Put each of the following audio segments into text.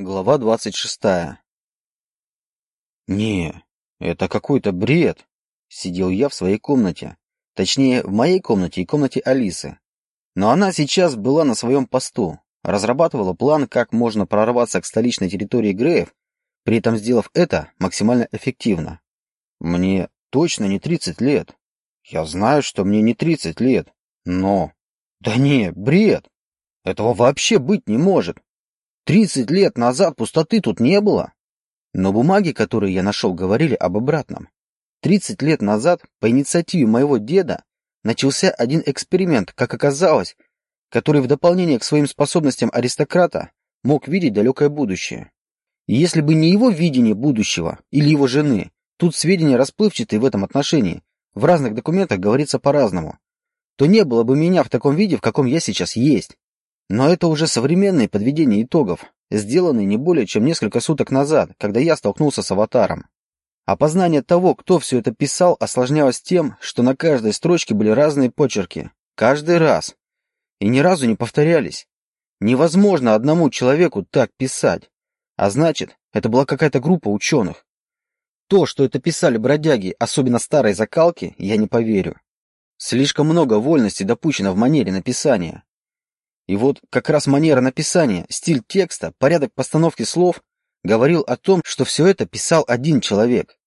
Глава двадцать шестая. Не, это какой-то бред. Сидел я в своей комнате. Точнее, в моей комнате и комнате Алисы. Но она сейчас была на своем посту. Разрабатывала план, как можно прорваться к столичной территории Греев, при этом сделав это максимально эффективно. Мне точно не 30 лет. Я знаю, что мне не 30 лет. Но... Да не, бред. Этого вообще быть не может. Тридцать лет назад пустоты тут не было. Но бумаги, которые я нашел, говорили об обратном. Тридцать лет назад, по инициативе моего деда, начался один эксперимент, как оказалось, который в дополнение к своим способностям аристократа мог видеть далекое будущее. И если бы не его видение будущего или его жены, тут сведения расплывчатые в этом отношении, в разных документах говорится по-разному, то не было бы меня в таком виде, в каком я сейчас есть. Но это уже современные подведения итогов, сделанные не более чем несколько суток назад, когда я столкнулся с аватаром. Опознание того, кто все это писал, осложнялось тем, что на каждой строчке были разные почерки. Каждый раз. И ни разу не повторялись. Невозможно одному человеку так писать. А значит, это была какая-то группа ученых. То, что это писали бродяги, особенно старой закалки, я не поверю. Слишком много вольности допущено в манере написания. И вот как раз манера написания, стиль текста, порядок постановки слов говорил о том, что все это писал один человек.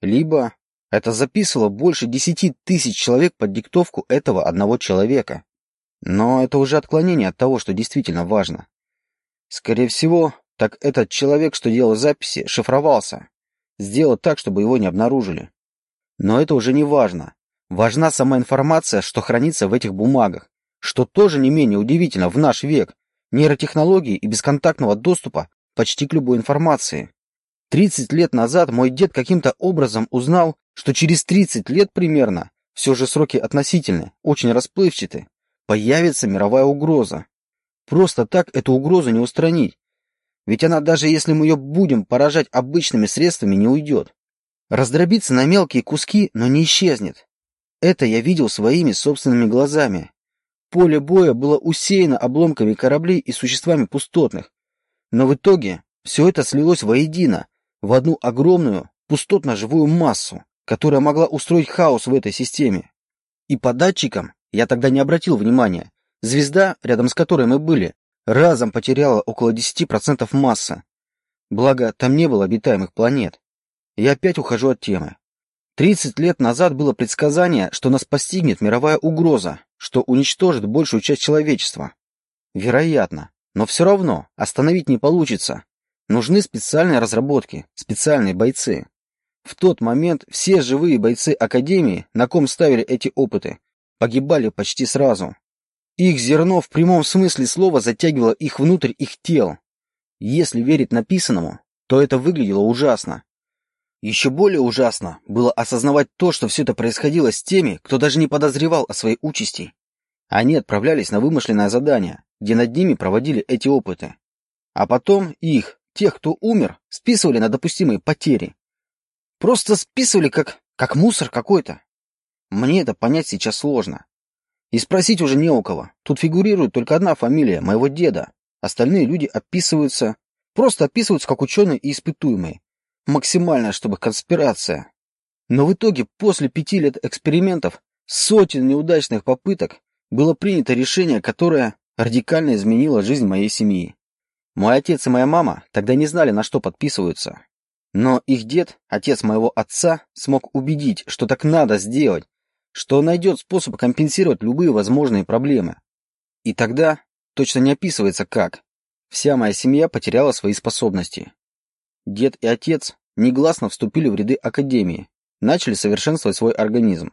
Либо это записывало больше десяти тысяч человек под диктовку этого одного человека. Но это уже отклонение от того, что действительно важно. Скорее всего, так этот человек, что делал записи, шифровался. Сделал так, чтобы его не обнаружили. Но это уже не важно. Важна сама информация, что хранится в этих бумагах, что тоже не менее удивительно в наш век, нейротехнологии и бесконтактного доступа почти к любой информации. 30 лет назад мой дед каким-то образом узнал, что через 30 лет примерно, все же сроки относительны, очень расплывчаты, появится мировая угроза. Просто так эту угрозу не устранить. Ведь она даже если мы ее будем поражать обычными средствами, не уйдет. Раздробится на мелкие куски, но не исчезнет. Это я видел своими собственными глазами. Поле боя было усеяно обломками кораблей и существами пустотных. Но в итоге все это слилось воедино, в одну огромную, пустотно-живую массу, которая могла устроить хаос в этой системе. И по датчикам я тогда не обратил внимания. Звезда, рядом с которой мы были, разом потеряла около 10% массы. Благо, там не было обитаемых планет. Я опять ухожу от темы. 30 лет назад было предсказание, что нас постигнет мировая угроза, что уничтожит большую часть человечества. Вероятно, но все равно остановить не получится. Нужны специальные разработки, специальные бойцы. В тот момент все живые бойцы Академии, на ком ставили эти опыты, погибали почти сразу. Их зерно в прямом смысле слова затягивало их внутрь их тел. Если верить написанному, то это выглядело ужасно. Еще более ужасно было осознавать то, что все это происходило с теми, кто даже не подозревал о своей участи. Они отправлялись на вымышленное задание, где над ними проводили эти опыты. А потом их, тех, кто умер, списывали на допустимые потери. Просто списывали как, как мусор какой-то. Мне это понять сейчас сложно. И спросить уже не у кого. Тут фигурирует только одна фамилия, моего деда. Остальные люди описываются, просто описываются как ученые и испытуемые максимальная, чтобы конспирация. Но в итоге, после пяти лет экспериментов, сотен неудачных попыток, было принято решение, которое радикально изменило жизнь моей семьи. Мой отец и моя мама тогда не знали, на что подписываются. Но их дед, отец моего отца, смог убедить, что так надо сделать, что он найдет способ компенсировать любые возможные проблемы. И тогда, точно не описывается как, вся моя семья потеряла свои способности. Дед и отец негласно вступили в ряды Академии, начали совершенствовать свой организм.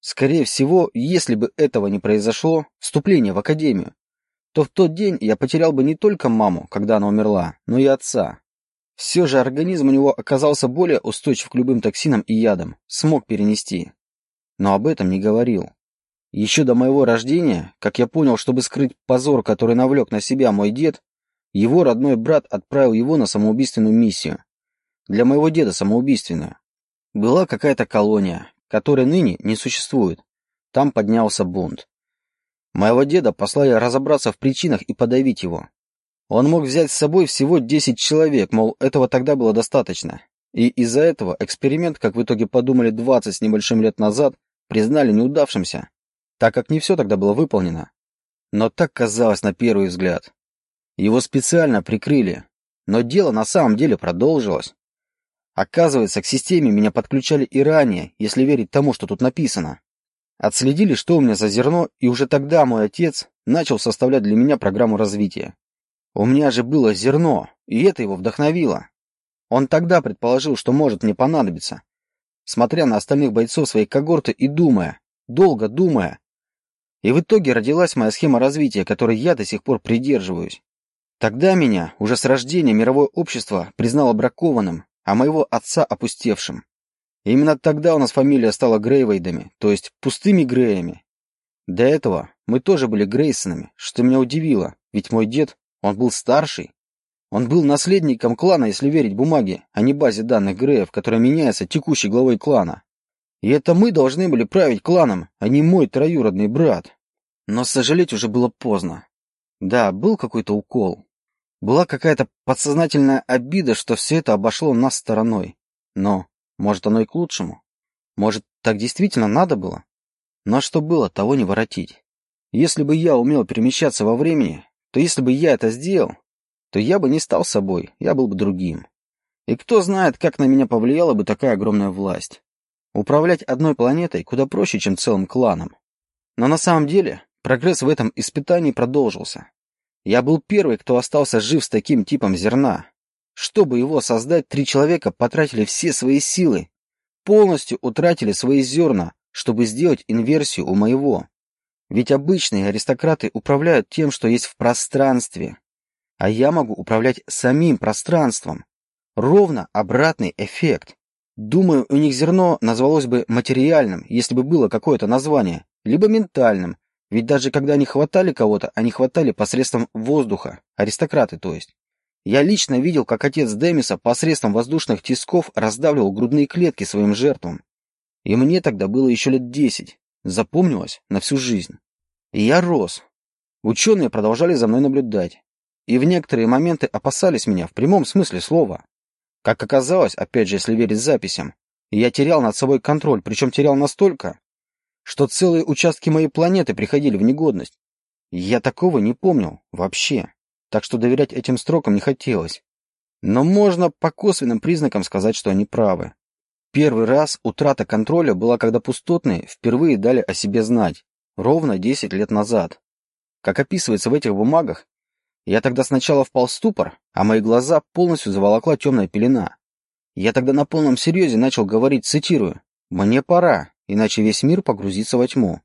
Скорее всего, если бы этого не произошло, вступление в Академию, то в тот день я потерял бы не только маму, когда она умерла, но и отца. Все же организм у него оказался более устойчив к любым токсинам и ядам, смог перенести. Но об этом не говорил. Еще до моего рождения, как я понял, чтобы скрыть позор, который навлек на себя мой дед, его родной брат отправил его на самоубийственную миссию. Для моего деда самоубийственную. Была какая-то колония, которая ныне не существует. Там поднялся бунт. Моего деда послали разобраться в причинах и подавить его. Он мог взять с собой всего 10 человек, мол, этого тогда было достаточно. И из-за этого эксперимент, как в итоге подумали 20 с небольшим лет назад, признали неудавшимся, так как не все тогда было выполнено. Но так казалось на первый взгляд. Его специально прикрыли, но дело на самом деле продолжилось. Оказывается, к системе меня подключали и ранее, если верить тому, что тут написано. Отследили, что у меня за зерно, и уже тогда мой отец начал составлять для меня программу развития. У меня же было зерно, и это его вдохновило. Он тогда предположил, что может мне понадобиться. Смотря на остальных бойцов своей когорты и думая, долго думая. И в итоге родилась моя схема развития, которой я до сих пор придерживаюсь. Тогда меня, уже с рождения, мировое общество признало бракованным, а моего отца опустевшим. И именно тогда у нас фамилия стала Грейвейдами, то есть пустыми Греями. До этого мы тоже были Грейсонами, что меня удивило, ведь мой дед он был старший. Он был наследником клана, если верить бумаге, а не базе данных Греев, которая меняется текущей главой клана. И это мы должны были править кланом, а не мой троюродный брат. Но сожалеть уже было поздно. Да, был какой-то укол. Была какая-то подсознательная обида, что все это обошло нас стороной. Но, может, оно и к лучшему. Может, так действительно надо было? Но что было, того не воротить. Если бы я умел перемещаться во времени, то если бы я это сделал, то я бы не стал собой, я был бы другим. И кто знает, как на меня повлияла бы такая огромная власть. Управлять одной планетой куда проще, чем целым кланом. Но на самом деле прогресс в этом испытании продолжился. Я был первый, кто остался жив с таким типом зерна. Чтобы его создать, три человека потратили все свои силы, полностью утратили свои зерна, чтобы сделать инверсию у моего. Ведь обычные аристократы управляют тем, что есть в пространстве. А я могу управлять самим пространством. Ровно обратный эффект. Думаю, у них зерно назвалось бы материальным, если бы было какое-то название, либо ментальным, ведь даже когда они хватали кого-то, они хватали посредством воздуха, аристократы то есть. Я лично видел, как отец Демиса посредством воздушных тисков раздавливал грудные клетки своим жертвам. И мне тогда было еще лет десять. Запомнилось на всю жизнь. И я рос. Ученые продолжали за мной наблюдать. И в некоторые моменты опасались меня в прямом смысле слова. Как оказалось, опять же, если верить записям, я терял над собой контроль, причем терял настолько, что целые участки моей планеты приходили в негодность. Я такого не помнил вообще, так что доверять этим строкам не хотелось. Но можно по косвенным признакам сказать, что они правы. Первый раз утрата контроля была, когда пустотные впервые дали о себе знать, ровно 10 лет назад. Как описывается в этих бумагах, я тогда сначала впал в ступор, а мои глаза полностью заволокла темная пелена. Я тогда на полном серьезе начал говорить, цитирую, «Мне пора, иначе весь мир погрузится во тьму».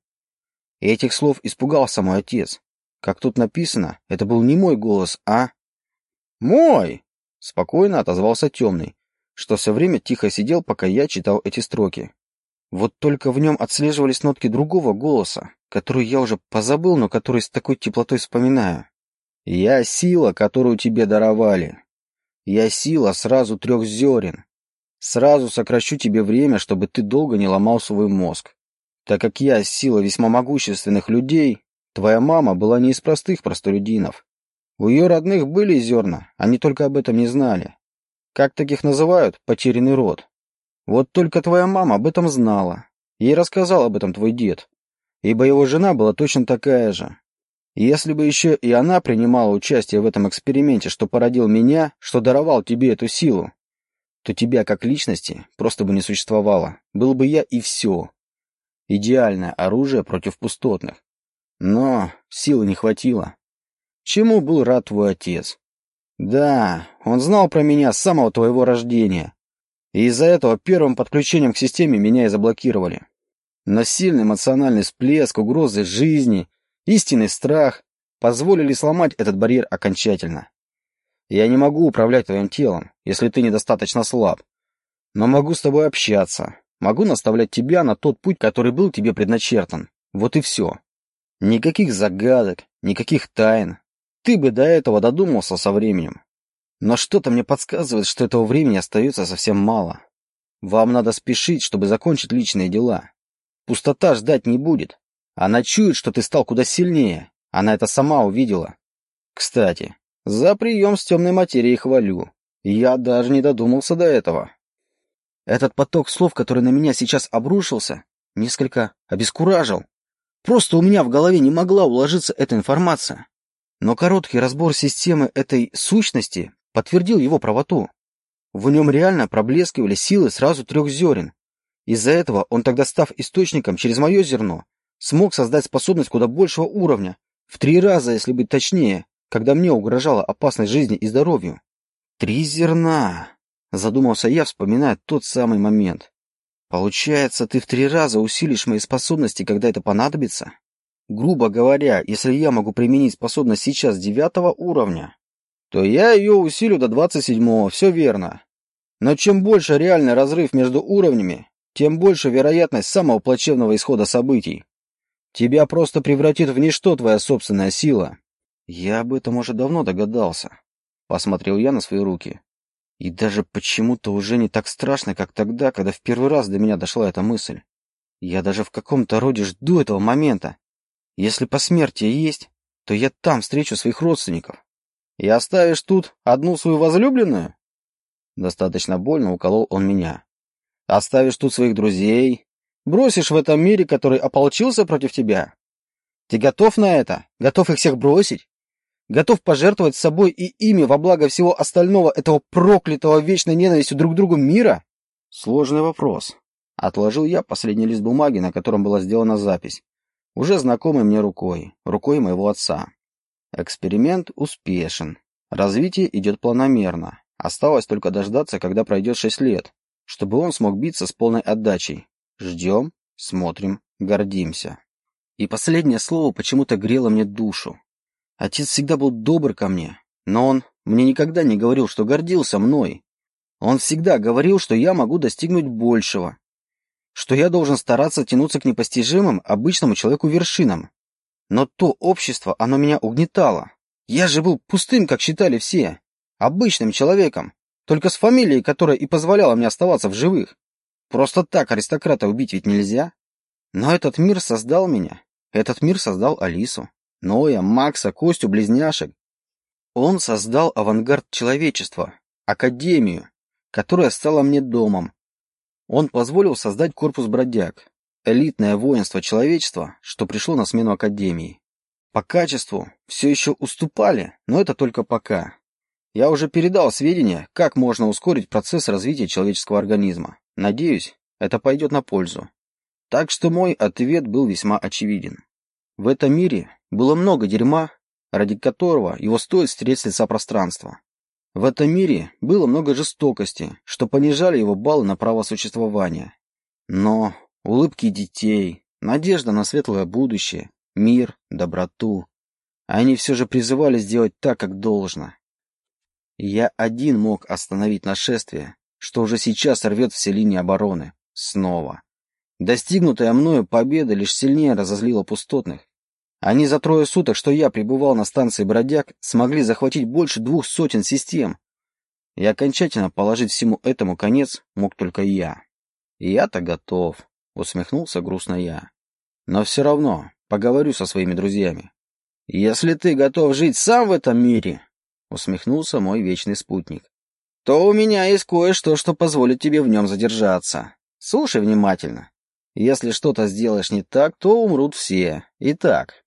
Этих слов испугался мой отец. Как тут написано, это был не мой голос, а... «Мой!» — спокойно отозвался темный, что все время тихо сидел, пока я читал эти строки. Вот только в нем отслеживались нотки другого голоса, который я уже позабыл, но который с такой теплотой вспоминаю. «Я сила, которую тебе даровали. Я сила сразу трех зерен. Сразу сокращу тебе время, чтобы ты долго не ломал свой мозг. Так как я сила весьма могущественных людей, твоя мама была не из простых простолюдинов. У ее родных были зерна, они только об этом не знали. Как таких называют? Потерянный род. Вот только твоя мама об этом знала. Ей рассказал об этом твой дед. Ибо его жена была точно такая же. Если бы еще и она принимала участие в этом эксперименте, что породил меня, что даровал тебе эту силу, то тебя как личности просто бы не существовало. Был бы я и все. Идеальное оружие против пустотных. Но силы не хватило. Чему был рад твой отец? Да, он знал про меня с самого твоего рождения. И из-за этого первым подключением к системе меня и заблокировали. Но сильный эмоциональный всплеск, угрозы жизни, истинный страх позволили сломать этот барьер окончательно. Я не могу управлять твоим телом, если ты недостаточно слаб. Но могу с тобой общаться. Могу наставлять тебя на тот путь, который был тебе предначертан. Вот и все. Никаких загадок, никаких тайн, ты бы до этого додумался со временем. Но что-то мне подсказывает, что этого времени остается совсем мало. Вам надо спешить, чтобы закончить личные дела. Пустота ждать не будет. Она чует, что ты стал куда сильнее. Она это сама увидела. Кстати, За прием с темной материей хвалю. Я даже не додумался до этого. Этот поток слов, который на меня сейчас обрушился, несколько обескуражил. Просто у меня в голове не могла уложиться эта информация. Но короткий разбор системы этой сущности подтвердил его правоту. В нем реально проблескивали силы сразу трех зерен. Из-за этого он тогда, став источником через мое зерно, смог создать способность куда большего уровня, в три раза, если быть точнее, когда мне угрожала опасность жизни и здоровью. Три зерна. Задумался я, вспоминая тот самый момент. Получается, ты в три раза усилишь мои способности, когда это понадобится? Грубо говоря, если я могу применить способность сейчас девятого уровня, то я ее усилю до двадцать седьмого, все верно. Но чем больше реальный разрыв между уровнями, тем больше вероятность самого плачевного исхода событий. Тебя просто превратит в ничто твоя собственная сила. Я об этом уже давно догадался. Посмотрел я на свои руки. И даже почему-то уже не так страшно, как тогда, когда в первый раз до меня дошла эта мысль. Я даже в каком-то роде жду этого момента. Если посмертие есть, то я там встречу своих родственников. И оставишь тут одну свою возлюбленную? Достаточно больно уколол он меня. Оставишь тут своих друзей, бросишь в этом мире, который ополчился против тебя. Ты готов на это? Готов их всех бросить? Готов пожертвовать собой и ими во благо всего остального этого проклятого вечной ненавистью друг к другу мира? Сложный вопрос. Отложил я последний лист бумаги, на котором была сделана запись. Уже знакомой мне рукой, рукой моего отца. Эксперимент успешен. Развитие идет планомерно. Осталось только дождаться, когда пройдет шесть лет, чтобы он смог биться с полной отдачей. Ждем, смотрим, гордимся. И последнее слово почему-то грело мне душу. Отец всегда был добр ко мне, но он мне никогда не говорил, что гордился мной. Он всегда говорил, что я могу достигнуть большего, что я должен стараться тянуться к непостижимым обычному человеку вершинам. Но то общество, оно меня угнетало. Я же был пустым, как считали все, обычным человеком, только с фамилией, которая и позволяла мне оставаться в живых. Просто так аристократа убить ведь нельзя. Но этот мир создал меня, этот мир создал Алису. Ноя, Макса, Костю, близняшек. Он создал авангард человечества, академию, которая стала мне домом. Он позволил создать корпус бродяг, элитное воинство человечества, что пришло на смену академии. По качеству все еще уступали, но это только пока. Я уже передал сведения, как можно ускорить процесс развития человеческого организма. Надеюсь, это пойдет на пользу. Так что мой ответ был весьма очевиден. В этом мире было много дерьма, ради которого его стоит стереть с лица пространства. В этом мире было много жестокости, что понижали его баллы на право существования. Но улыбки детей, надежда на светлое будущее, мир, доброту, они все же призывали сделать так, как должно. Я один мог остановить нашествие, что уже сейчас рвет все линии обороны. Снова. Достигнутая мною победа лишь сильнее разозлила пустотных. Они за трое суток, что я пребывал на станции Бродяг, смогли захватить больше двух сотен систем. И окончательно положить всему этому конец мог только я. Я-то готов, усмехнулся грустно я. Но все равно поговорю со своими друзьями. Если ты готов жить сам в этом мире, усмехнулся мой вечный спутник, то у меня есть кое-что, что позволит тебе в нем задержаться. Слушай внимательно. Если что-то сделаешь не так, то умрут все. Итак,